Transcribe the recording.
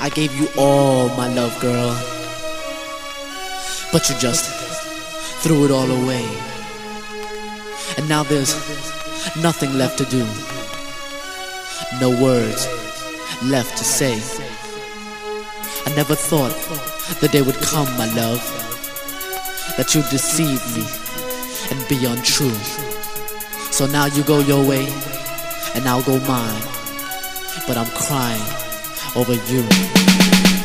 I gave you all my love, girl. But you just threw it all away. And now there's nothing left to do. No words left to say. I never thought the day would come, my love, that you'd deceive me and be untrue. So now you go your way, and I'll go mine. But I'm crying over you.